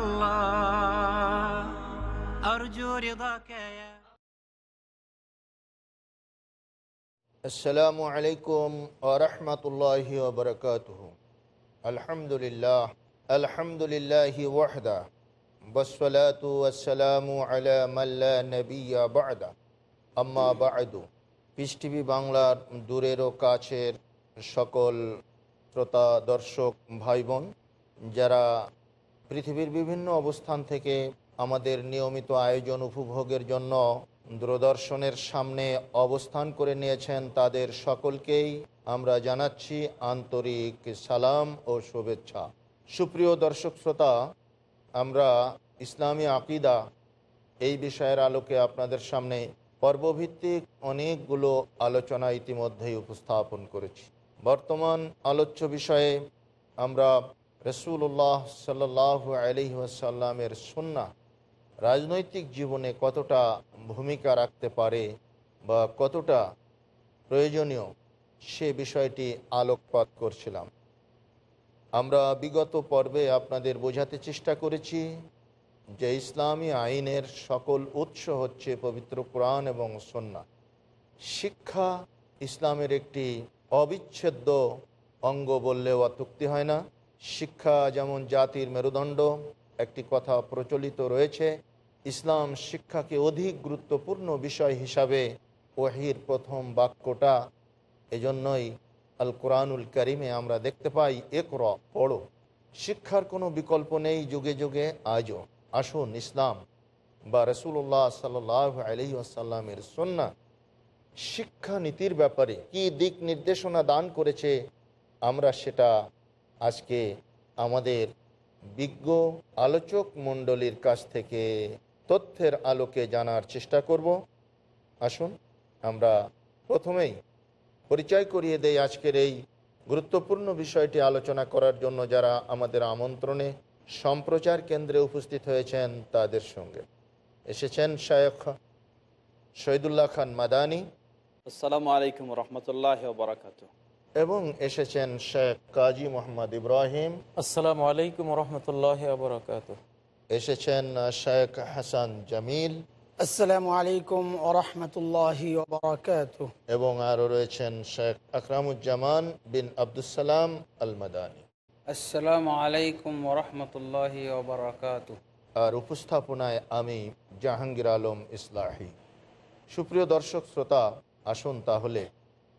الله أرجو رضاك يا আসসালামু আলাইকুম আরহামতুল্লাহ ওবরকাতুহ আলহামদুলিল্লাহ আলহামদুলিল্লাহ ওয়াহদা বসলাতু আসসালামু আলা মাল্লা নবিয়া বাদা আম্মা বাদু পিস টিভি বাংলার দূরের ও কাছের সকল শ্রোতা দর্শক ভাই বোন যারা পৃথিবীর বিভিন্ন অবস্থান থেকে আমাদের নিয়মিত আয়োজন উপভোগের জন্য দূরদর্শনের সামনে অবস্থান করে নিয়েছেন তাদের সকলকেই আমরা জানাচ্ছি আন্তরিক সালাম ও শুভেচ্ছা। সুপ্রিয় দর্শক শ্রোতা, আমরা ইসলামী আকিদা এই বিষয়ের আলোকে আপনাদের সামনে পর্বভিত্তিক অনেকগুলো আলোচনা ইতিমধ্যেই উপস্থাপন করেছি। বর্তমান আলোচ্য বিষয়ে আমরা রসুল্লাহ সাল্লাহ আলহি আসাল্লামের সন্না রাজনৈতিক জীবনে কতটা ভূমিকা রাখতে পারে বা কতটা প্রয়োজনীয় সে বিষয়টি আলোকপাত করছিলাম। আমরা বিগত পর্বে আপনাদের বোঝাতে চেষ্টা করেছি যে ইসলামী আইনের সকল উৎস হচ্ছে পবিত্র কোরআন এবং সন্না শিক্ষা ইসলামের একটি অবিচ্ছেদ্য অঙ্গ বললেও অত্যুক্তি হয় না। শিক্ষা যেমন জাতির মেরুদণ্ড, একটি কথা প্রচলিত রয়েছে, ইসলাম শিক্ষাকে অধিক গুরুত্বপূর্ণ বিষয় হিসাবে ওহির প্রথম বাক্যটা। এজন্যই আল কোরআনুল করিমে আমরা দেখতে পাই একর পড়ো। শিক্ষার কোনো বিকল্প নেই যুগে যুগে, আজও। আসুন ইসলাম বা রসুল্লাহ সাল্লাহ আলহি আসাল্লামের সন্না শিক্ষা নীতির ব্যাপারে কি দিক নির্দেশনা দান করেছে, আমরা সেটা আজকে আমাদের বিজ্ঞ আলোচক মণ্ডলীর কাছ থেকে তথ্যের আলোকে জানার চেষ্টা করব। আসুন, আমরা প্রথমেই পরিচয় করিয়ে দেই আজকের এই গুরুত্বপূর্ণ বিষয়টি আলোচনা করার জন্য যারা আমাদের আমন্ত্রণে সম্প্রচার কেন্দ্রে উপস্থিত হয়েছেন তাদের সঙ্গে। এসেছেন শায়খ শহীদুল্লাহ খান মাদানি। আসসালামু আলাইকুম রহমতুল্লাহ বারাকাত এবং এসেছেন শেখ কাজী মোহাম্মদ ইব্রাহিম। আসসালামু আলাইকুম রহমতুল্লাহ বরকাত এসেছেন শেখ হাসান জামিল। আসসালামু আলাইকুম ওরহমতুল্লাহি এবং আরও রয়েছেন শেখ আকরামুজ্জামান বিন আবদুসালাম আল মাদানী আসসালামু আলাইকুম রহমতুল্লাহ বরকাত আর উপস্থাপনায় আমি জাহাঙ্গীর আলম ইসলাহি। সুপ্রিয় দর্শক শ্রোতা আসুন তাহলে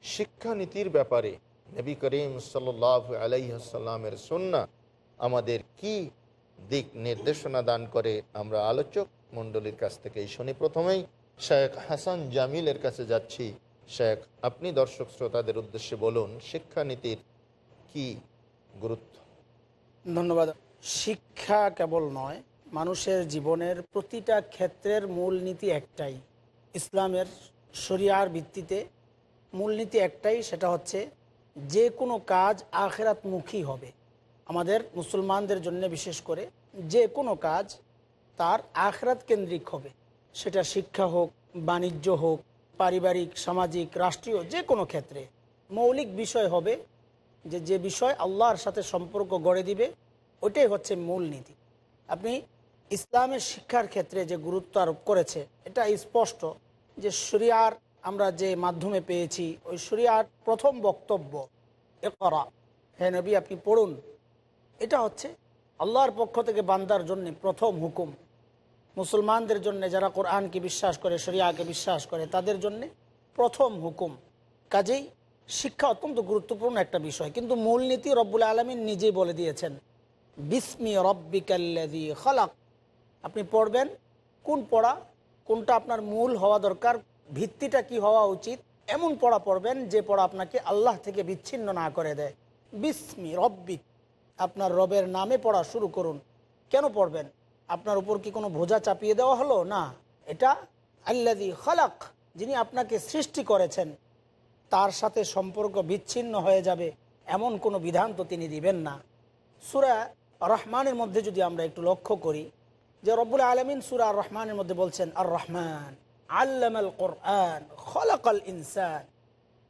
শিক্ষানীতির ব্যাপারে নবী করিম সাল্লাহ আলাইসাল্লামের সন্না আমাদের কি দিক নির্দেশনা দান করে, আমরা আলোচক মণ্ডলীর কাছ থেকেই শুনি। প্রথমেই শেখ হাসান জামিলের কাছে যাচ্ছি। শেখ, আপনি দর্শক শ্রোতাদের উদ্দেশ্যে বলুন, শিক্ষানীতির কি গুরুত্ব? ধন্যবাদ। শিক্ষা কেবল নয়, মানুষের জীবনের প্রতিটা ক্ষেত্রের মূল নীতি একটাই। ইসলামের শরিয়ার ভিত্তিতে মূলনীতি একটাই, সেটা হচ্ছে যে কোনো কাজ আখেরাতমুখী হবে। আমাদের মুসলমানদের জন্য বিশেষ করে যে কোনো কাজ তার আখরাত কেন্দ্রিক হবে। সেটা শিক্ষা হোক, বাণিজ্য হোক, পারিবারিক, সামাজিক, রাষ্ট্রীয় যে কোনো ক্ষেত্রে। মৌলিক বিষয় হবে যে যে বিষয় আল্লাহর সাথে সম্পর্ক গড়ে দিবে, ওইটাই হচ্ছে মূল নীতি আপনি ইসলামের শিক্ষার ক্ষেত্রে যে গুরুত্ব আরোপ করেছে, এটা স্পষ্ট যে শরিয়ার আমরা যে মাধ্যমে পেয়েছি, ওই শরিয়ার প্রথম বক্তব্য এ করা হে নবী, আপনি পড়ুন। এটা হচ্ছে আল্লাহর পক্ষ থেকে বান্দার জন্য প্রথম হুকুম। মুসলমানদের জন্য যারা কোরআনকে বিশ্বাস করে, শরিয়াকে বিশ্বাস করে, তাদের জন্য প্রথম হুকুম। কাজেই শিক্ষা অত্যন্ত গুরুত্বপূর্ণ একটা বিষয়। কিন্তু মূলনীতি রব্বুল আলমিন নিজেই বলে দিয়েছেন, বিসমি রব্বিকাল্লাদি খালাক। আপনি পড়বেন, কোন পড়া, কোনটা আপনার মূল হওয়া দরকার ভিত্তিটা কি হওয়া উচিত? এমন পড়া পড়বেন যে পড়া আপনাকে আল্লাহ থেকে বিচ্ছিন্ন না করে দেয়। বিস্মি রব্বিক আপনার রবের নামে পড়া শুরু করুন। কেন পড়বেন? আপনার উপর কি কোনো ভোজা চাপিয়ে দেওয়া হলো? না। এটা আল্লাদি খালাক, যিনি আপনাকে সৃষ্টি করেছেন। তার সাথে সম্পর্ক বিচ্ছিন্ন হয়ে যাবে, এমন কোনো বিধান তো তিনি দিবেন না। সুরা রহমানের মধ্যে যদি আমরা একটু লক্ষ্য করি, যে রব্বুল আলমিন সুরা রহমানের মধ্যে বলছেন, আর রহমান। আল্লামাল কোরআন খলাকাল ইনসান।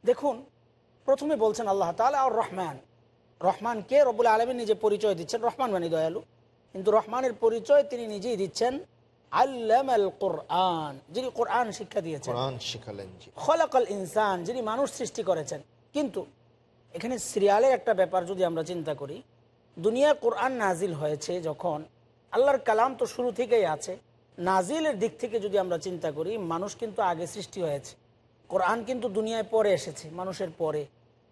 দেখুন প্রথমে বলছেন আল্লাহ তালা আর রহমান। রহমান কে? রব্বুল আলমিন নিজে পরিচয় দিচ্ছেন। রহমান মানে দয়ালু। কিন্তু রহমানের পরিচয় তিনি নিজেই দিচ্ছেন আল্লামাল কোরআন যিনি কোরআন শিক্ষা দিয়েছেন। খলাকাল ইনসান যিনি মানুষ সৃষ্টি করেছেন। কিন্তু এখানে সিরিয়ালের একটা ব্যাপার যদি আমরা চিন্তা করি দুনিয়া কোরআন নাজিল হয়েছে যখন আল্লাহর কালাম তো শুরু থেকেই আছে। নাজিলের দিক থেকে যদি আমরা চিন্তা করি, মানুষ কিন্তু আগে সৃষ্টি হয়েছে। কোরআন কিন্তু দুনিয়ায় পরে এসেছে, মানুষের পরে।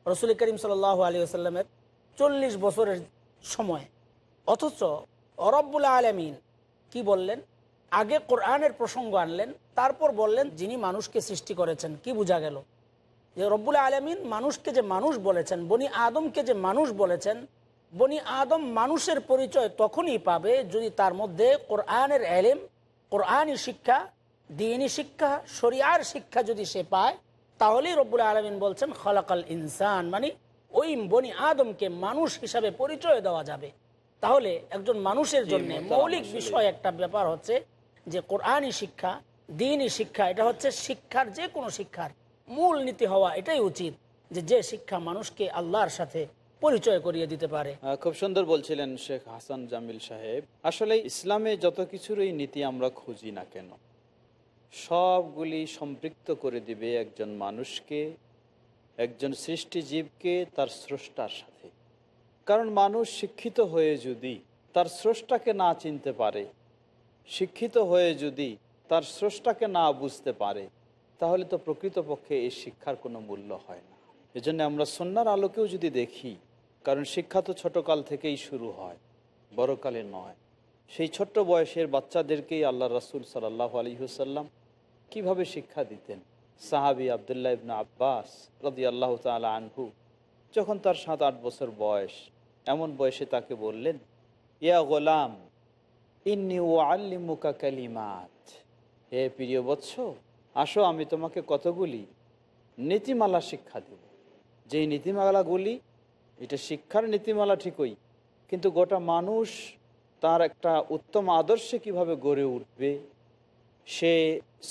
রসুল করিম সাল আলী আসাল্লামের চল্লিশ বছরের সময়। অথচ অরব্বুল আলমিন কি বললেন? আগে কোরআনের প্রসঙ্গ আনলেন, তারপর বললেন যিনি মানুষকে সৃষ্টি করেছেন। কি বোঝা গেল? যে রব্বুল আলমিন মানুষকে যে মানুষ বলেছেন, বনি আদমকে যে মানুষ বলেছেন, বনি আদম মানুষের পরিচয় তখনই পাবে যদি তার মধ্যে কোরআনের এলেম কোরআনই শিক্ষা দিনই শিক্ষা শরিয়ার শিক্ষা যদি সে পায় তাহলেই রব্বুল আলমিন বলছেন খলাকাল ইনসান মানে ওই বনি আদমকে মানুষ হিসাবে পরিচয় দেওয়া যাবে। তাহলে একজন মানুষের জন্য মৌলিক বিষয় একটা ব্যাপার হচ্ছে যে কোরআনই শিক্ষা দিনই শিক্ষা এটা হচ্ছে শিক্ষার যে কোনো শিক্ষার মূল নীতি হওয়া এটাই উচিত যে যে শিক্ষা মানুষকে আল্লাহর সাথে পরিচয় করিয়ে দিতে পারে। খুব সুন্দর বলছিলেন শেখ হাসান জামিল সাহেব। আসলে ইসলামে যত কিছুরই নীতি আমরা খুঁজি না কেন, সবগুলি সম্পৃক্ত করে দিবে একজন মানুষকে, একজন সৃষ্টিজীবকে তার স্রষ্টার সাথে। কারণ মানুষ শিক্ষিত হয়ে যদি তার স্রষ্টাকে না চিনতে পারে, শিক্ষিত হয়ে যদি তার স্রষ্টাকে না বুঝতে পারে, তাহলে তো প্রকৃতপক্ষে এই শিক্ষার কোনো মূল্য হয় না। এজন্য আমরা সন্ন্যার আলোকেও যদি দেখি কারণ শিক্ষা তো ছোটকাল থেকেই শুরু হয়, বড়কালে নয়। সেই ছোট্ট বয়সের বাচ্চাদেরকেই আল্লাহ রাসুল সাল্লাহ আলী হুসাল্লাম কীভাবে শিক্ষা দিতেন? সাহাবি আবদুল্লাহ ইবনা আব্বাস রদি আল্লাহ তালা আনহু যখন তার সাত আট বছর বয়স, এমন বয়সে তাকে বললেন, ইয়া গোলাম, ইন্নি ও আল্লিমুকা কালিমাত। হে প্রিয় বৎস, আসো আমি তোমাকে কতগুলি নীতিমালা শিক্ষা দেব। যেই নীতিমালাগুলি এটা শিক্ষার নীতিমালা ঠিকই, কিন্তু গোটা মানুষ তার একটা উত্তম আদর্শে কীভাবে গড়ে উঠবে, সে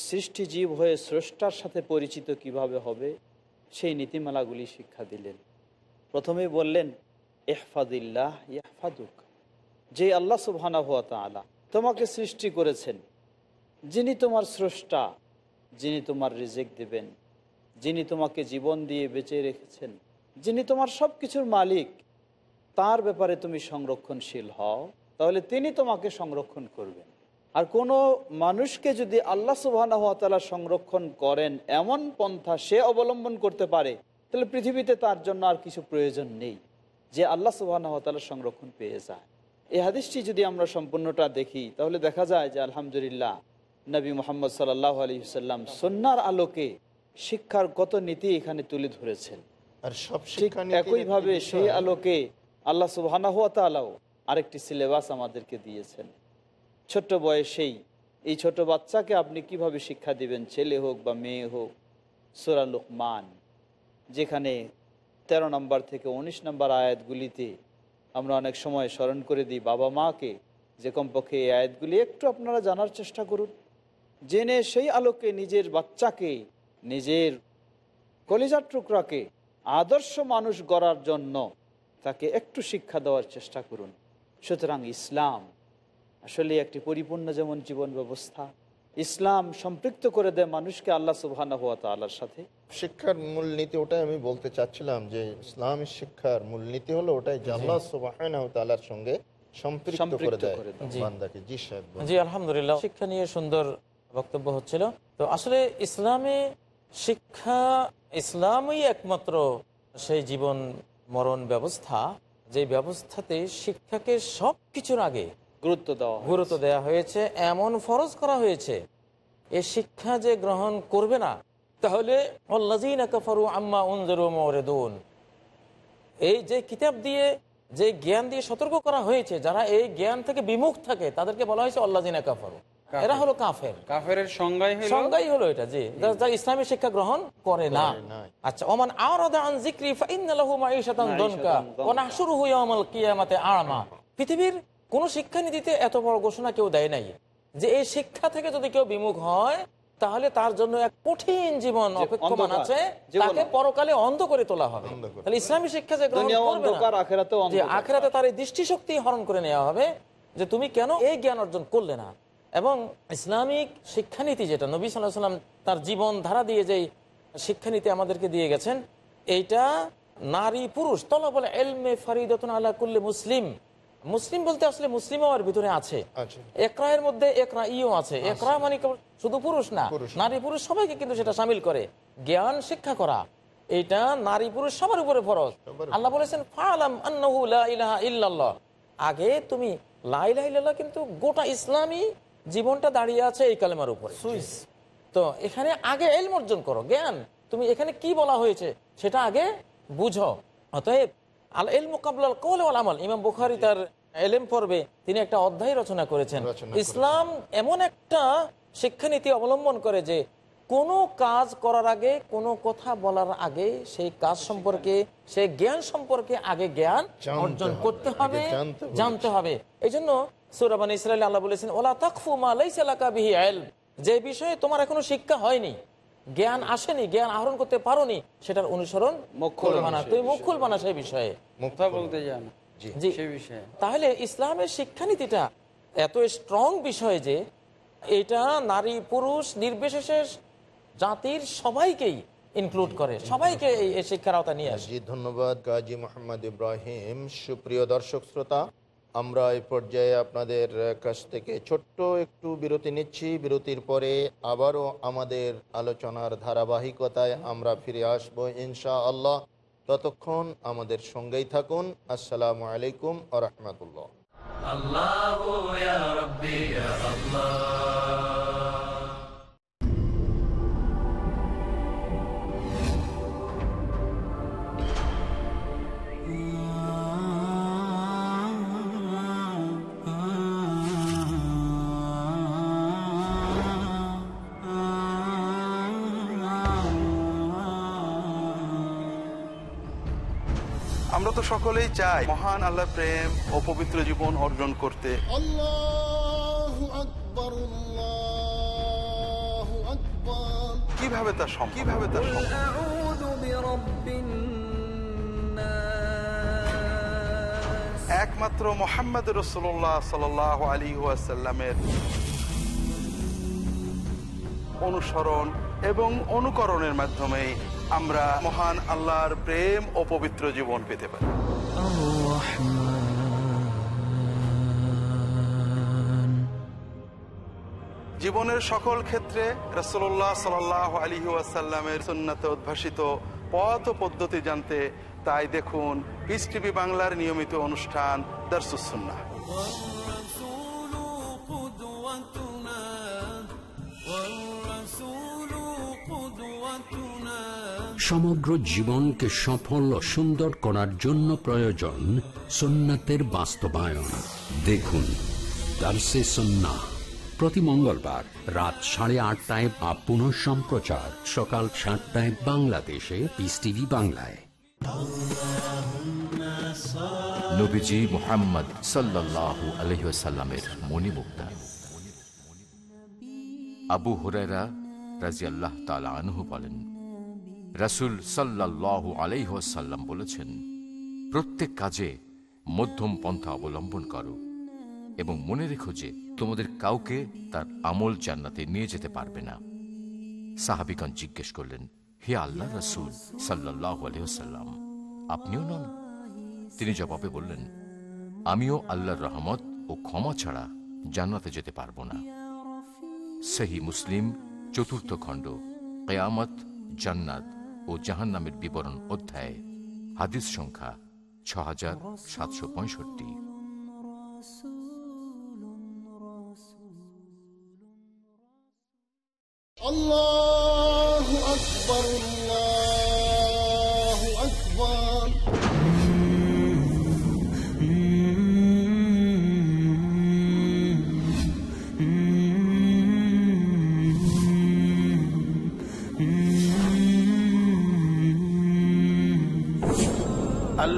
সৃষ্টিজীব হয়ে স্রষ্টার সাথে পরিচিত কীভাবে হবে, সেই নীতিমালাগুলি শিক্ষা দিলেন। প্রথমে বললেন এহফাদিল্লাহ ইহফাদুক যে আল্লাহ সুবহানা হুয়া তালা তোমাকে সৃষ্টি করেছেন, যিনি তোমার স্রষ্টা, যিনি তোমার রিজেক দেবেন, যিনি তোমাকে জীবন দিয়ে বেঁচে রেখেছেন। যিনি তোমার সব কিছুর মালিক, তার ব্যাপারে তুমি সংরক্ষণশীল হও, তাহলে তিনি তোমাকে সংরক্ষণ করবেন। আর কোনো মানুষকে যদি আল্লাহ সুবাহ সংরক্ষণ করেন, এমন পন্থা সে অবলম্বন করতে পারে, তাহলে পৃথিবীতে তার জন্য আর কিছু প্রয়োজন নেই, যে আল্লাহ সুবাহ সংরক্ষণ পেয়ে যায়। এই হাদিসটি যদি আমরা সম্পূর্ণটা দেখি, তাহলে দেখা যায় যে আলহামদুলিল্লাহ, নবী মোহাম্মদ সাল্লাহ আলী সাল্লাম সন্ন্যার আলোকে শিক্ষার কত নীতি এখানে তুলে ধরেছেন। আর সব শিক্ষা একইভাবে সেই আলোকে আল্লাহ সুবাহানাও আরেকটি সিলেবাস আমাদেরকে দিয়েছেন। ছোট্ট বয়সেই এই ছোট বাচ্চাকে আপনি কীভাবে শিক্ষা দিবেন? ছেলে হোক বা মেয়ে হোক সোরা লোকমান যেখানে ১৩ নম্বর থেকে ১৯ নম্বর আয়াতগুলিতে আমরা অনেক সময় স্মরণ করে দিই বাবা মাকে যে কমপক্ষে এই আয়াতগুলি একটু আপনারা জানার চেষ্টা করুন। জেনে সেই আলোকে নিজের বাচ্চাকে নিজের কলিজার টুকরাকে আদর্শ মানুষ গড়ার জন্য তাকে একটু শিক্ষা দেওয়ার চেষ্টা করুন। সুতরাং ইসলাম আসলে একটি পরিপূর্ণ যেমন জীবন ব্যবস্থা। ইসলাম সম্পৃক্ত করে দেয় মানুষকে আল্লাহ সুবাহ তাল্লার সাথে। শিক্ষার মূলনীতি ওটাই আমি বলতে চাচ্ছিলাম যে ইসলামের শিক্ষার মূলনীতি হলো ওটাই যে আল্লাহ সুবহানাহু ওয়া সঙ্গে সম্পৃক্ত করে দেয়। জি। বান্দাকে। জি সাহেব বলুন। জি আলহামদুলিল্লাহ। শিক্ষা নিয়ে সুন্দর বক্তব্য হচ্ছিল। তো আসলে ইসলামে শিক্ষা ইসলামই একমাত্র সেই জীবন মরণ ব্যবস্থা যে ব্যবস্থাতে শিক্ষাকে সব কিছুর আগে গুরুত্ব দেওয়া গুরুত্ব দেওয়া হয়েছে এমন ফরজ করা হয়েছে এ শিক্ষা যে গ্রহণ করবে না তাহলে কাফারু আম্মা এই যে কিতাব দিয়ে যে জ্ঞান দিয়ে সতর্ক করা হয়েছে যারা এই জ্ঞান থেকে বিমুখ থাকে তাদেরকে বলা হয়েছে অল্লাযীনা কাফারু। এরা হলো কাফের। কাফের সংজ্ঞাই হলো সংজ্ঞাই হলো এটা জি। ইসলামী শিক্ষা গ্রহণ করে না। আচ্ছা ওমান আরাদা আন যিকরি ফাইন্নালাহু মাঈশাতান দনকা ওয়া নাহশুরুহু ইয়াওমাল কিয়ামাতি আ'মা। পৃথিবীর কোন শিক্ষানীতিতে এত বড় ঘোষণা কেউ দেয় নাই যে এই শিক্ষা থেকে যদি কেউ বিমুখ হয় তাহলে তার জন্য এক কঠিন জীবন অপেক্ষমান আছে। তাকে পরকালে অন্ধ করে তোলা হবে। তাহলে ইসলামী শিক্ষা যে গ্রহণ করবে না আখেরাতেও যে অন্ধকার। আখেরাতে তার এই দৃষ্টিশক্তি হরণ করে নেওয়া হবে যে তুমি কেন এই জ্ঞান অর্জন করলে না? এবং ইসলামিক শিক্ষানীতি যেটা নবী সাল্লাহ সাল্লাম তার জীবন ধারা দিয়ে যেই শিক্ষানীতি আমাদেরকে দিয়ে গেছেন এইটা নারী পুরুষ তলা বলে এলমে ফারিদতন আল্লাহ করলে মুসলিম। মুসলিম বলতে আসলে মুসলিমও আর ভিতরে আছে। আচ্ছা। একরায়ের মধ্যে একরা ইও আছে একরা মানে শুধু পুরুষ না নারী পুরুষ সবাইকে কিন্তু সেটা সামিল করে। জ্ঞান শিক্ষা করা এটা নারী পুরুষ সবার উপরে ফরজ। আল্লাহ বলেছেন ফালাম আন্নাহু লা ইলাহা ইল্লাল্লাহ। আগে তুমি লা ইলাহা ইল্লাল্লাহ কিন্তু গোটা ইসলামী জীবনটা দাঁড়িয়ে আছে এই কালেমার উপরে। তো এখানে আগে এলম অর্জন করো জ্ঞান। তুমি এখানে কি বলা হয়েছে সেটা আগে বুঝো। অতএব আল এল মোকাবলাল কৌল আমল। ইমাম বুখারি তার এলেম পর্বে তিনি একটা অধ্যায় রচনা করেছেন। ইসলাম এমন একটা শিক্ষানীতি অবলম্বন করে যে কোনো কাজ করার আগে কোনো কথা বলার আগে সেই কাজ সম্পর্কে সেই জ্ঞান সম্পর্কে আগে জ্ঞান অর্জন করতে হবে। জানতে হবে। এই জন্য সুরাবান ইসরায়েল আল্লাহ বলেছেন ওলা তাকফু মা লাইসা বিহি ইলম। যে বিষয়ে তোমার এখনও শিক্ষা হয়নি জ্ঞান আসেনি জ্ঞান আহরণ করতে পারোনি সেটার অনুসরণ তুমি মুখ সেই বিষয়ে। বলতে জি। তাহলে ইসলামের শিক্ষানীতিটা এত স্ট্রং বিষয় যে এটা নারী পুরুষ নির্বিশেষে জাতির সবাইকেই ইনক্লুড করে। সবাইকে এই শিক্ষার আওতা নিয়ে আসে। জি ধন্যবাদ গাজী মোহাম্মদ ইব্রাহিম। সুপ্রিয় দর্শক শ্রোতা আমরা এই পর্যায়ে আপনাদের কাছ থেকে ছোট্ট একটু বিরতি নিচ্ছি। বিরতির পরে আবারও আমাদের আলোচনার ধারাবাহিকতায় আমরা ফিরে আসব ইনশা আল্লাহ ততক্ষণ আমাদের সঙ্গেই থাকুন। আসসালামু আলাইকুম আ রহমতুল্লাহ। তো সকলেই চায় মহান আল্লাহ প্রেম ও পবিত্র জীবন অর্জন করতে। কীভাবে তা সম্ভব? কীভাবে তা একমাত্র মোহাম্মদ রসুল্লাহ সাল আলী ওয়াসাল্লামের অনুসরণ এবং অনুকরণের মাধ্যমে আমরা মহান আল্লাহর প্রেম ও পবিত্র জীবন পেতে পারি। জীবনের সকল ক্ষেত্রে রসল্লাহ সাল আলী ওয়াসাল্লামের সুন্নাতে উদ্ভাসিত পথ পদ্ধতি জানতে তাই দেখুন পিস টিভি বাংলার নিয়মিত অনুষ্ঠান দর্শুসুন্না সমগ্র জীবনকে সফল ও সুন্দর করার জন্য প্রয়োজন সুন্নাতের বাস্তবায়ন। দেখুন, দার্সে সন্না প্রতি মঙ্গলবার রাত সাড়ে আটটায় বা পুনঃ সম্প্রচার। সকাল সাতটায় বাংলাদেশে পিস টিভি বাংলায়। মোহাম্মদ আবু হুরেরা রাজি আল্লাহ তালা আনহু বলেন রাসুল সাল্লাহ আলাইসাল্লাম বলেছেন, প্রত্যেক কাজে মধ্যম পন্থা অবলম্বন করো এবং মনে রেখো যে তোমাদের কাউকে তার আমল জান্নাতে নিয়ে যেতে পারবে না। সাহাবিগণ জিজ্ঞেস করলেন, হে আল্লাহ রসুল সাল্লাহ আলহ্লাম আপনিও নন? তিনি জবাবে বললেন, আমিও আল্লাহর রহমত ও ক্ষমা ছাড়া জান্নাতে যেতে পারব না। সেহি মুসলিম চতুর্থ খণ্ড, কেয়ামত জান্নাত। ও জাহান্নামের বিবরণ অধ্যায় হাদিস সংখ্যা ছ হাজার সাতশো পঁয়ষট্টি। আল্লাহ আকবর আল্লাহ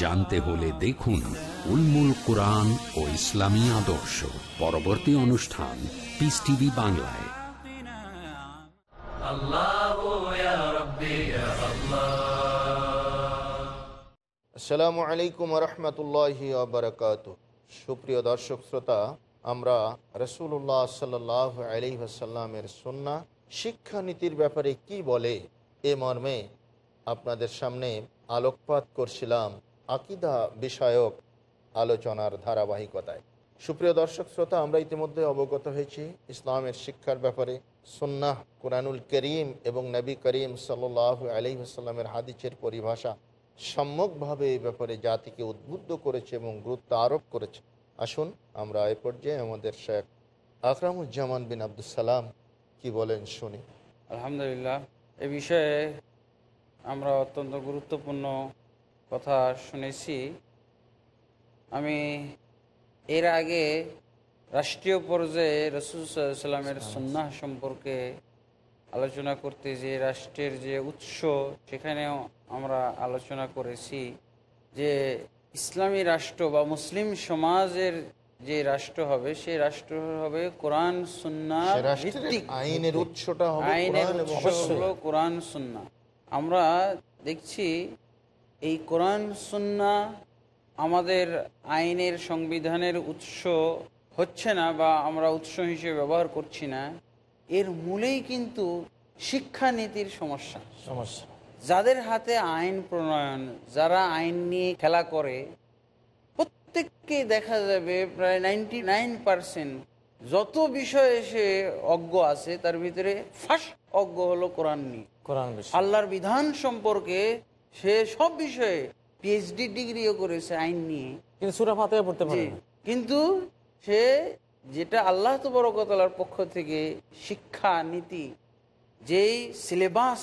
জানতে হলে দেখুন উলমুল কোরআন ও ইসলামী আদর্শ। পরবর্তী অনুষ্ঠান পিস টিভি বাংলায়। আসসালামু আলাইকুম রহমতুল্লাহ বারকাত সুপ্রিয় দর্শক শ্রোতা আমরা রসুল্লাহ সাল আলি আসাল্লামের সন্না শিক্ষানীতির ব্যাপারে কি বলে এ মর্মে আপনাদের সামনে আলোকপাত করছিলাম। আকিদা বিষয়ক আলোচনার ধারাবাহিকতায়। সুপ্রিয় দর্শক, শ্রোতা, আমরা ইতিমধ্যে অবগত হয়েছি ইসলামের শিক্ষার ব্যাপারে। সুন্নাহ, কোরআনুল করিম এবং নবী করিম সাল্লাহ আলি আসাল্লামের হাদিসের পরিভাষা সম্যকভাবে এই ব্যাপারে জাতিকে উদ্বুদ্ধ করেছে এবং গুরুত্ব আরোপ করেছে। আসুন আমরা এ পর্যায়ে আমাদের শেখ আকরামুজ্জামান বিন আব্দুল সালাম কি বলেন শুনি। আলহামদুলিল্লাহ। এ বিষয়ে আমরা অত্যন্ত গুরুত্বপূর্ণ কথা শুনেছি। আমি এর আগে রাষ্ট্রীয় পর্যায়ে রসুল সাল্লামের সন্ন্যাহ সম্পর্কে আলোচনা করতে যে রাষ্ট্রের যে উৎস সেখানেও আমরা আলোচনা করেছি যে ইসলামী রাষ্ট্র বা মুসলিম সমাজের যে রাষ্ট্র হবে সেই রাষ্ট্র হবে কোরআন সুন্না সে আইনের উৎসটা আইনের উৎস হলো কোরআন সুন্না আমরা দেখছি এই কোরআন সুন্না আমাদের আইনের সংবিধানের উৎস হচ্ছে না বা আমরা উৎস হিসেবে ব্যবহার করছি না এর মূলেই কিন্তু শিক্ষানীতির সমস্যা। সমস্যা। যাদের হাতে আইন প্রণয়ন যারা আইন নিয়ে খেলা করে প্রত্যেককে দেখা যাবে প্রায় নাইনটি নাইন পার্সেন্ট যত বিষয়ে সে অজ্ঞ আছে তার ভিতরে ফার্স্ট অজ্ঞ হলো কোরআন নিয়ে। কোরআন আল্লাহর বিধান সম্পর্কে সে সব বিষয়ে পিএইচডি ডিগ্রিও করেছে আইন নিয়ে। কিন্তু সুরা ফাতে পড়তে পারে কিন্তু সে যেটা আল্লাহ তবরকতলার পক্ষ থেকে শিক্ষা নীতি যেই সিলেবাস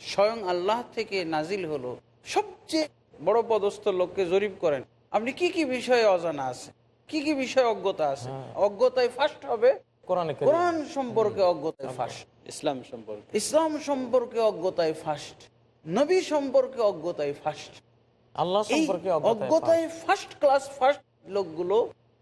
স্বয়ং আল্লাহ থেকে নাজিল হলো সবচেয়ে বড় পদস্থ লোককে জরিপ করেন আপনি কি কি বিষয়ে অজানা আছে? কি কি বিষয়ে অজ্ঞতা আছে? অজ্ঞতায় ফার্স্ট হবে। কোরআন সম্পর্কে অজ্ঞতায় ফার্স্ট ইসলাম সম্পর্কে। ইসলাম সম্পর্কে অজ্ঞতায় ফার্স্ট নবী সম্পর্কে অজ্ঞতায় ফার্স্ট আল্লাহ সম্পর্কে অজ্ঞতায় ফার্স্ট ক্লাস ফার্স্ট লোকগুলো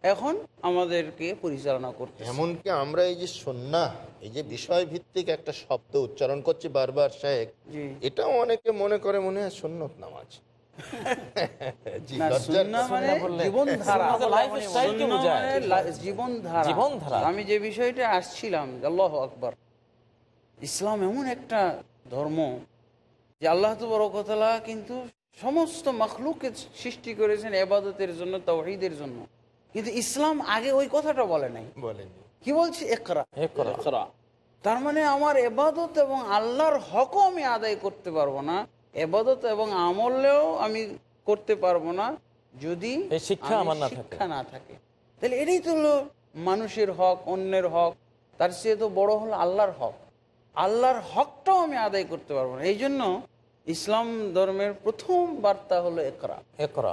এখন আমাদেরকে পরিচালনা করতে এমনকি আমরা এই যে সন্না এই যে বিষয় ভিত্তিক একটা শব্দ উচ্চারণ করছি বারবার শেখ জি। এটাও অনেকে মনে করে মনে হয় সুন্নত নামাজ। মানে। মানে লা- জীবনধারা। জীবনধারা। আমি যে বিষয়টা আসছিলাম আল্লাহ আকবর। ইসলাম এমন একটা ধর্ম যে আল্লাহ তবরকতলা কিন্তু সমস্ত মখলুককে সৃষ্টি করেছেন এবাদতের জন্য তৌহিদের জন্য। কিন্তু ইসলাম আগে ওই কথাটা বলে নাই। কি বলছে? একরা তার মানে আমার এবাদত এবং আল্লাহর হকও আমি আদায় করতে পারব না এবাদত এবং আমলেও আমি করতে পারব না যদি শিক্ষা আমার না থাকে। শিক্ষা না থাকে। তাহলে এটাই তো হলো মানুষের হক অন্যের হক। তার চেয়ে তো বড় হলো আল্লাহর হক। আল্লাহর হকটাও আমি আদায় করতে পারব না। এই জন্য ইসলাম ধর্মের প্রথম বার্তা হলো একরা একরা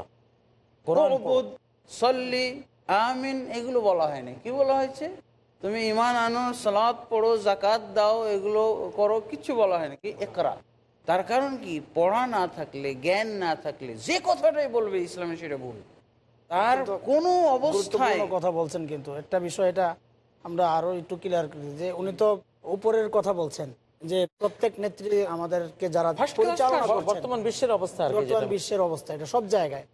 সল্লি আমিন এগুলো বলা হয়নি। কি বলা হয়েছে? তুমি ইমান আনো সালাদ পড়ো জাকাত দাও এগুলো করো কিছু বলা হয়নি। কি? একরা তার কারণ কি? পড়া না থাকলে জ্ঞান না থাকলে যে কথাটাই বলবে ইসলামে সেটা ভুল। তার কোনো অবস্থায় কথা বলছেন কিন্তু। একটা বিষয় এটা আমরা আরও একটু ক্লিয়ার করি যে উনি তো উপরের কথা বলছেন যে প্রত্যেক নেত্রী আমাদেরকে যারা পরিচালনা বর্তমান বিশ্বের অবস্থা বর্তমান বিশ্বের অবস্থা এটা সব জায়গায়।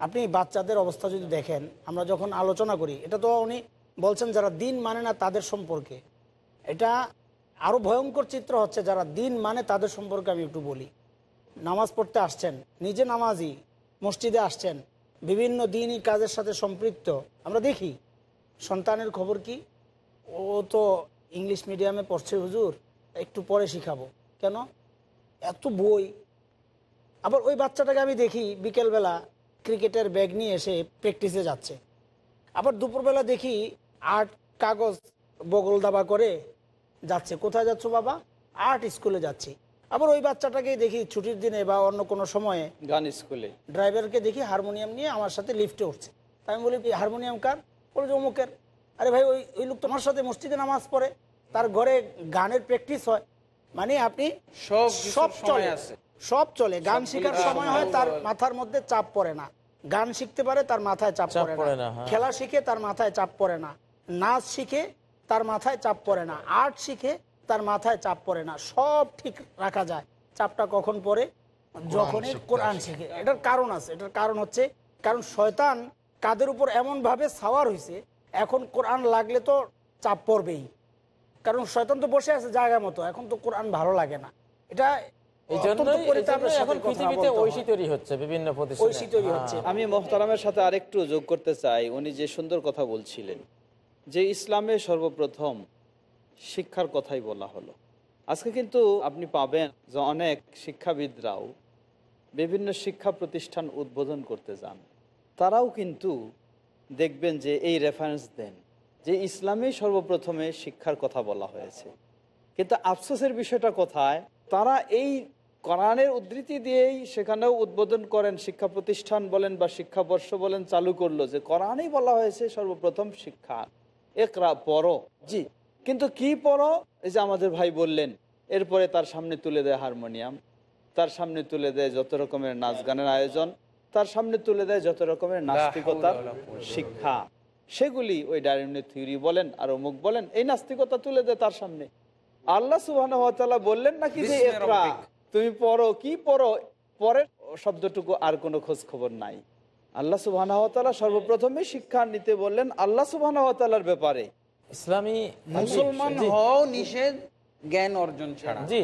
আপনি বাচ্চাদের অবস্থা যদি দেখেন আমরা যখন আলোচনা করি এটা তো উনি বলছেন যারা দিন মানে না তাদের সম্পর্কে। এটা আরও ভয়ঙ্কর চিত্র হচ্ছে যারা দিন মানে তাদের সম্পর্কে আমি একটু বলি। নামাজ পড়তে আসছেন নিজে নামাজি মসজিদে আসছেন বিভিন্ন দিনই কাজের সাথে সম্পৃক্ত। আমরা দেখি সন্তানের খবর কি? ও তো ইংলিশ মিডিয়ামে পড়ছে হুজুর একটু পরে শিখাবো। কেন? এত বই। আবার ওই বাচ্চাটাকে আমি দেখি বিকেলবেলা ক্রিকেটের ব্যাগ নিয়ে এসে প্র্যাকটিসে যাচ্ছে। আবার দুপুরবেলা দেখি আর্ট কাগজ বগল দাবা করে যাচ্ছে। কোথায় যাচ্ছ বাবা? আর্ট স্কুলে যাচ্ছি। আবার ওই বাচ্চাটাকে দেখি ছুটির দিনে বা অন্য কোনো সময়ে গান স্কুলে। ড্রাইভারকে দেখি হারমোনিয়াম নিয়ে আমার সাথে লিফটে উঠছে। তাই আমি বলি "কি হারমোনিয়াম কার? বলে অমুকের। আরে ভাই ওই ওই লোক তোমার সাথে মসজিদে নামাজ পড়ে তার ঘরে গানের প্র্যাকটিস হয়। মানে আপনি সব সব চলে আছে। সব চলে। গান শেখার সময় হয় তার মাথার মধ্যে চাপ পড়ে না। গান শিখতে পারে তার মাথায় চাপ পড়ে না। হ্যাঁ। খেলা শিখে তার মাথায় চাপ পড়ে না। নাচ শিখে তার মাথায় চাপ পড়ে না। আর্ট শিখে তার মাথায় চাপ পড়ে না। সব ঠিক রাখা যায়। চাপটা কখন পড়ে? যখনই কোরআন শিখে। এটার কারণ আছে। এটার কারণ হচ্ছে কারণ শয়তান কাদের উপর এমন ভাবে সাওয়ার হয়েছে এখন কোরআন লাগলে তো চাপ পড়বেই। কারণ শয়তান তো বসে আছে জায়গা মতো এখন তো কোরআন ভালো লাগে না। এটা হয়। তৈরি হচ্ছে বিভিন্ন ঐশী প্রতিষ্ঠানে তৈরি। হচ্ছে। আমি মোহতারামের সাথে আরেকটু যোগ করতে চাই। উনি যে সুন্দর কথা বলছিলেন যে ইসলামে সর্বপ্রথম শিক্ষার কথাই বলা হলো। আজকে কিন্তু আপনি পাবেন যে অনেক শিক্ষাবিদরাও বিভিন্ন শিক্ষা প্রতিষ্ঠান উদ্বোধন করতে যান। তারাও কিন্তু দেখবেন যে এই রেফারেন্স দেন, যে ইসলামে সর্বপ্রথমে শিক্ষার কথা বলা হয়েছে। কিন্তু আফসোসের বিষয়টা কোথায়? তারা এই কোরআনের উদ্ধৃতি দিয়েই সেখানেও উদ্বোধন করেন, শিক্ষা প্রতিষ্ঠান বলেন বা শিক্ষাবর্ষ বলেন, চালু করল যে কোরআনেই বলা হয়েছে সর্বপ্রথম শিক্ষা। একরা পড়ো। জি, কিন্তু কি পড়ো? এই যে আমাদের ভাই বললেন, এরপরে তার সামনে তুলে দেয় হারমোনিয়াম, তার সামনে তুলে দেয় যত রকমের নাচ গানের আয়োজন তার সামনে তুলে দেয় যত রকমের নাস্তিকতার শিক্ষা। সেগুলি ওই ডায়রনের থিওরি বলেন আর অমুক বলেন এই নাস্তিকতা তুলে দেয় তার সামনে। আল্লাহ সুবাহ বললেন নাকি যে একরা তুমি পড়ো কি পড়ো? পরের শব্দটুকু আর কোনো খোঁজ খবর নাই। আল্লাহ সুবাহ সর্বপ্রথমে শিক্ষা নিতে বললেন আল্লাহ সুবাহ ব্যাপারে। ইসলামী মুসলমান হও নিষেধ জ্ঞান অর্জন ছাড়া। জি,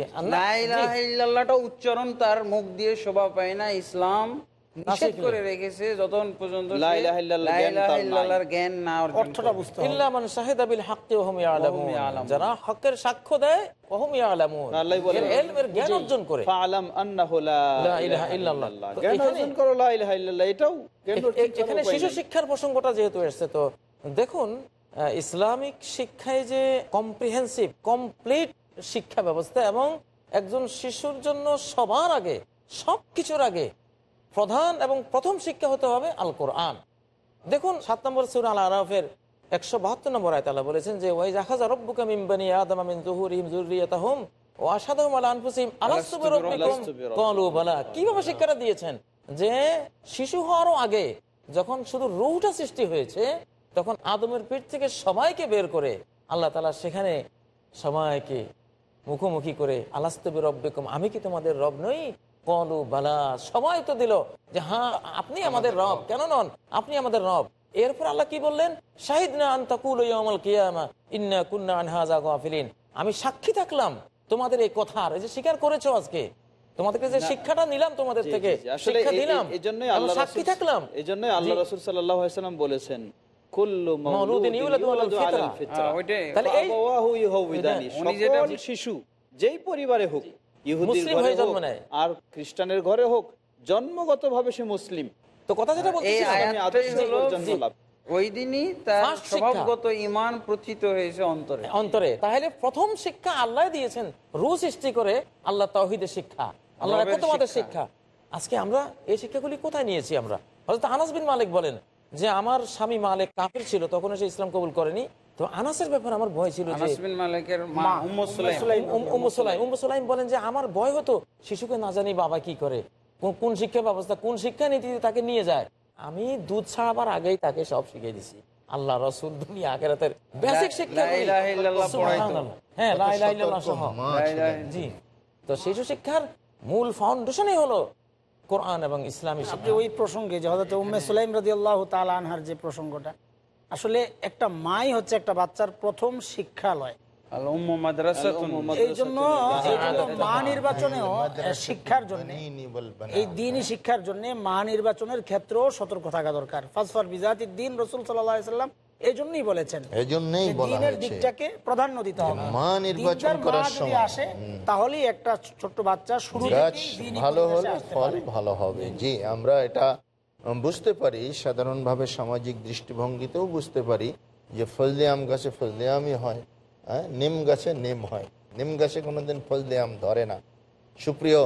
উচ্চারণ তার মুখ দিয়ে শোভা পায় না ইসলাম নিষেধ করে রেখেছে যতক্ষণ পর্যন্ত সে লা ইলাহা ইল্লাল্লাহ লা জ্ঞান ইলাহা তার নাই। ইল্লাল্লাহর জ্ঞান না অর্থটা বুঝতে ইল্লা মান শাহিদা বিল হাক্কি ওয়া ইয়ালামুন। ওয়া হুম ইয়ালামুন। যারা হকের সাক্ষ্য দেয় ওয়া ইয়ালামুন। আল্লাহ বলেন, ইলমের জ্ঞান অর্জন করে ফাআলাম আন্নাহু লা লা ইলাহা ইলাহা ইল্লাল্লাহ। ইল্লাল্লাহ। জ্ঞান এখানে- অর্জন করো লা ইলাহা ইল্লাল্লাহ, এটাও জ্ঞান এ- অর্জন এ- এখানে শিশু শিক্ষার প্রসঙ্গটা যেহেতু এসছে তো দেখুন আহ, ইসলামিক শিক্ষায় যে কম্প্রিহেন্সিভ কমপ্লিট শিক্ষা ব্যবস্থা এবং একজন শিশুর জন্য সবার আগে সব কিছুর আগে প্রধান এবং প্রথম শিক্ষা হতে হবে আল কোরআন দেখুন সাত নম্বর সুর আল আরাফের একশো বাহাত্তর নম্বর আয়ত আল্লাহ বলেছেন যে ওয়াই জাহাজা রব্বুকা বানি আদম যুহুরিহিম যুররিয়াতাহুম ওয়া আশহাদাহুম আলা আনফুসিহিম আলাস্তু বিরাব্বিকুম ক্বালু বালা। কীভাবে শিক্ষাটা দিয়েছেন? যে শিশু হওয়ারও আগে যখন শুধু রুহটা সৃষ্টি হয়েছে তখন আদমের পেট থেকে সবাইকে বের করে আল্লাহ তালা সেখানে সবাইকে মুখোমুখি করে আলাস্তবি রব্বিকুম আমি কি তোমাদের রব নই? কলু বালা সবাই তো দিল যে হ্যাঁ আপনি আমাদের রব কেন নন আপনি আমাদের রব এরপর আল্লাহ কি বললেন শাহিদ না আন্তাকুল কিয়ামা ইন্না কুন্না আনহাজা গাফিলিন আমি সাক্ষী থাকলাম তোমাদের এই কথার এই যে স্বীকার করেছ আজকে তোমাদেরকে যে শিক্ষাটা নিলাম তোমাদের থেকে শিক্ষা দিলাম এই- এই জন্যই আমি আল্লাহ সাক্ষী থাকলাম এই জন্যই আল্লাহ। রাসূল সাল্লাল্লাহু আলাইহি ওয়াসাল্লাম বলেছেন কুল্লু মাউলুদিন মাউলুদিন ইউলাদু আলাল ফিতরা। ফিতরা। হ্যাঁ, ওইটাই। তাহলে এই ফাআবাওয়াহু ইউহাউবিদানি। উনি সকল শিশু যেই পরিবারে হোক মুসলিম হয়ে জন্ম নেয়। আর খ্রিস্টানের ঘরে হোক জন্মগতভাবে সে মুসলিম। তো কথা যেটা। লাভ। ওই দিনই তার স্বভাবগত ইমান প্রথিত হয়েছে অন্তরে। অন্তরে। তাহলে প্রথম শিক্ষা আল্লাহ দিয়েছেন রু সৃষ্টি করে আল্লাহ তহিদের শিক্ষা আল্লাহ শিক্ষা। শিক্ষা। আজকে আমরা এই শিক্ষাগুলি কোথায় নিয়েছি আমরা? হয়তো আনাস বিন মালিক বলেন যে আমার স্বামী মালিক কাফির ছিল তখন সে ইসলাম কবুল করেনি। তো আনাসের ব্যাপারে আমার ভয় ছিল যে আনাস বিন মালিকের মা উম্মু সুলাইম। উম- উম্মু সুলাইম উম্মু সুলাইম বলেন যে আমার ভয় হতো শিশুকে না জানি বাবা কি করে কোন- শিক্ষা ব্যবস্থা কোন শিক্ষা নীতিতে তাকে নিয়ে যায়। আমি দুধ ছাড়াবার আগেই তাকে সব শিখিয়ে দিছি। আল্লাহ রসুল দুনিয়া আখেরাতের বেসিক শিক্ষা লা ইলাহা ইল্লাল্লাহ পড়াইতো। হ্যাঁ লা ইলাহা ইল্লাল্লাহ সহ। মা লা ছিলেন। ইলাহা জি। তো শিশু শিক্ষার মূল ফাউন্ডেশনই হলো কোরআন এবং ইসলামী শিক্ষা। ওই প্রসঙ্গে যে হজরত উম্মে সুলাইম রাজি আল্লাহ আনহার যে প্রসঙ্গটা আসলে একটা মাই হচ্ছে একটা বাচ্চার প্রথম শিক্ষালয়। আল উম্ম মাদ্রাসাতুন। এই জন্য মা নির্বাচনেও শিক্ষার জন্য এই দিনই শিক্ষার জন্য মা নির্বাচনের ক্ষেত্রেও সতর্ক থাকা দরকার। ফাসফার বিজাতির দিন রসুল সাল্লাম এই জন্যই বলেছেন দিনের দিকটাকে প্রাধান্য দিতে হবে। মা নির্বাচন করার সময়, আসে তাহলেই একটা ছোট্ট বাচ্চা শুরু ভালো পরিবেশে হলে ফল ভালো হবে। জি আমরা এটা বুঝতে পারি সাধারণভাবে সামাজিক দৃষ্টিভঙ্গিতেও বুঝতে পারি যে ফলদে আম গাছে ফলদে আমই হয় হ্যাঁ? নিম গাছে নিম হয়। নিম গাছে কোনোদিন ফলদে আম ধরে না। সুপ্রিয়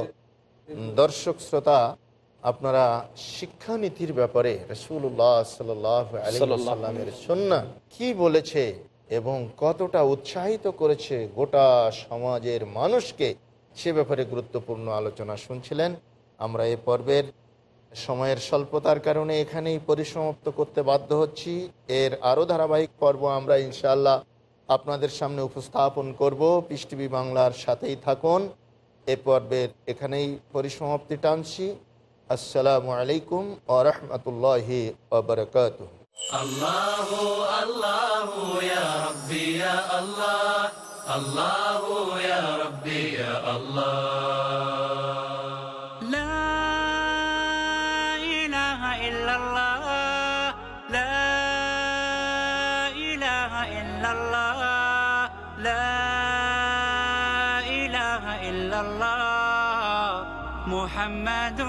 দর্শক শ্রোতা আপনারা শিক্ষানীতির ব্যাপারে রসুল্লাহ সাল্লামের সন্না কি বলেছে এবং কতটা উৎসাহিত করেছে গোটা সমাজের মানুষকে সে ব্যাপারে গুরুত্বপূর্ণ আলোচনা শুনছিলেন। আমরা এ পর্বের সময়ের স্বল্পতার কারণে এখানেই পরিসমাপ্ত করতে বাধ্য হচ্ছি এর আরও ধারাবাহিক পর্ব আমরা ইনশাআল্লাহ আপনাদের সামনে উপস্থাপন করব পিস টিভি বাংলার সাথেই থাকুন এ পর্বের এখানেই পরিসমাপ্তি টানছি আসসালামু আলাইকুম ও রহমতুল্লাহি ওবরকাত الله الله يا ربي يا الله الله يا ربي يا الله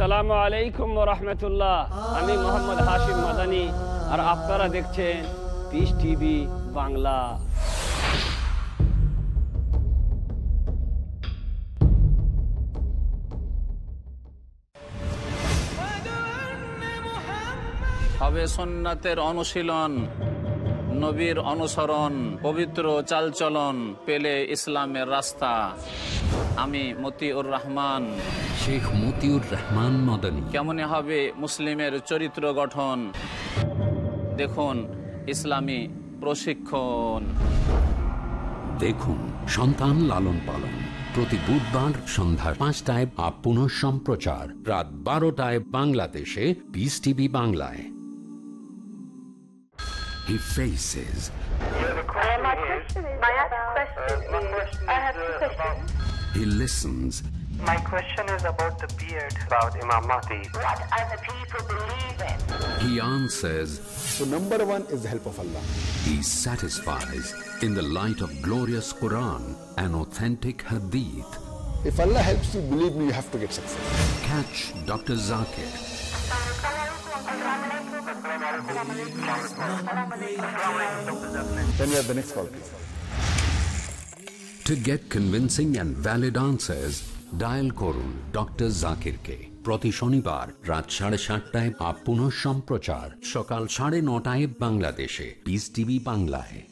আসসালামু আলাইকুম রহমতুল্লাহ। আমি মোহাম্মদ হাশিম মাদানি, আর আপনারা দেখছেন পিস টিভি বাংলা। হবে সন্ন্যাতের অনুশীলন। নবীর অনুসরণ পবিত্র চালচলন পেলে ইসলামের রাস্তা। আমি মতিউর রহমান। শেখ মতিউর রহমান মদনী। কেমন হবে মুসলিমের চরিত্র গঠন? দেখুন ইসলামী প্রশিক্ষণ। দেখুন সন্তান লালন পালন। প্রতি বুধবার সন্ধ্যা পাঁচটায় আপ পুনঃ সম্প্রচার রাত বারোটায় বাংলাদেশে পিস টিভি বাংলায়। He faces, My question is, uh, my question uh, is, I have two questions. Uh, he listens, My question is about the beard about Imam Mahdi. What other people believe in? he answers, So number one is the help of Allah. he satisfies in the light of glorious Quran and authentic Hadith. If Allah helps you, believe me, you have to get success. Catch Dr. Zakir Then we have the next call. To get convincing and valid answers, dial করুন doctor জাকিরকে প্রতি শনিবার রাত সাড়ে সাতটায় up পুনঃ সম্প্রচার সকাল সাড়ে নটায় বাংলাদেশে। পিস টিভি বাংলায়।